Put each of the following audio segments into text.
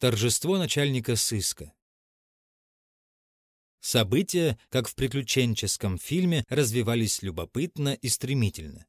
Торжество начальника сыска. События, как в приключенческом фильме, развивались любопытно и стремительно.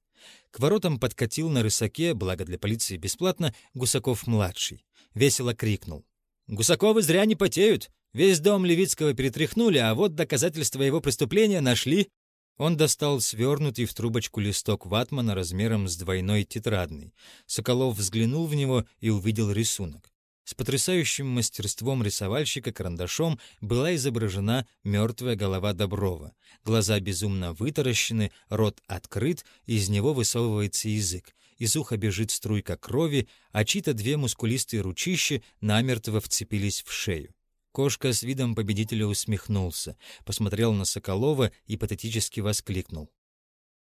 К воротам подкатил на рысаке, благо для полиции бесплатно, Гусаков-младший. Весело крикнул. «Гусаковы зря не потеют! Весь дом Левицкого перетряхнули, а вот доказательства его преступления нашли!» Он достал свернутый в трубочку листок ватмана размером с двойной тетрадный. Соколов взглянул в него и увидел рисунок. С потрясающим мастерством рисовальщика карандашом была изображена мертвая голова Доброва. Глаза безумно вытаращены, рот открыт, из него высовывается язык. Из уха бежит струйка крови, а чьи-то две мускулистые ручища намертво вцепились в шею. Кошка с видом победителя усмехнулся, посмотрел на Соколова и патетически воскликнул.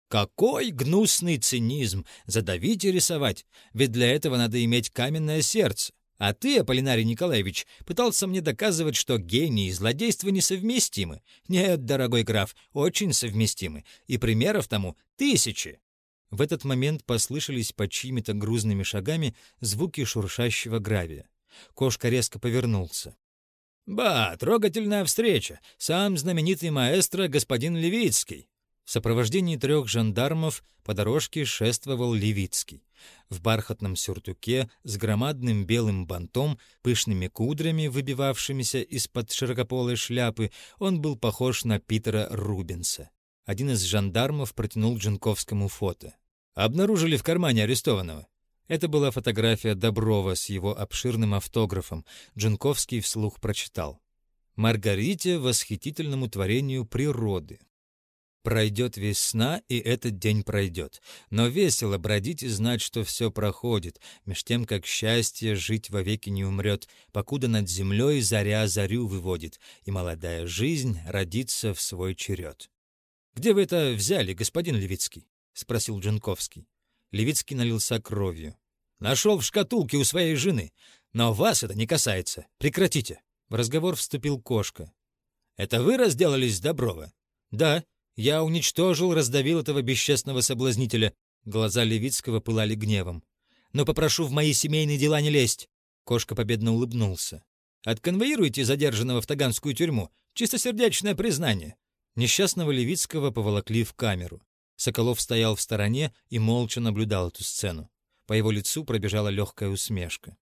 Какой гнусный цинизм! Задавить и рисовать! Ведь для этого надо иметь каменное сердце. А ты, Аполлинарий Николаевич, пытался мне доказывать, что гений и злодейство несовместимы. Нет, дорогой граф, очень совместимы. И примеров тому тысячи. В этот момент послышались под чьими-то грузными шагами звуки шуршащего гравия. Кошка резко повернулся. «Ба, трогательная встреча! Сам знаменитый маэстро господин Левицкий!» В сопровождении трех жандармов по дорожке шествовал Левицкий. В бархатном сюртуке с громадным белым бантом, пышными кудрями, выбивавшимися из-под широкополой шляпы, он был похож на Питера Рубенса. Один из жандармов протянул Джинковскому фото. «Обнаружили в кармане арестованного». Это была фотография Доброва с его обширным автографом. Джинковский вслух прочитал. «Маргарите — восхитительному творению природы, Пройдет весна, и этот день пройдет. Но весело бродить и знать, что все проходит, меж тем, как счастье жить вовеки не умрет, покуда над землей заря зарю выводит, и молодая жизнь родится в свой черед. «Где вы это взяли, господин Левицкий?» — спросил Джунковский. Левицкий налился кровью. «Нашел в шкатулке у своей жены. Но вас это не касается. Прекратите!» В разговор вступил Кошка. «Это вы разделались с Доброва?» «Да», я уничтожил, раздавил этого бесчестного соблазнителя. Глаза Левицкого пылали гневом. Но попрошу в мои семейные дела не лезть. Кошка победно улыбнулся. Отконвоируйте задержанного в Таганскую тюрьму. Чистосердечное признание. Несчастного Левицкого поволокли в камеру. Соколов стоял в стороне и молча наблюдал эту сцену. По его лицу пробежала легкая усмешка.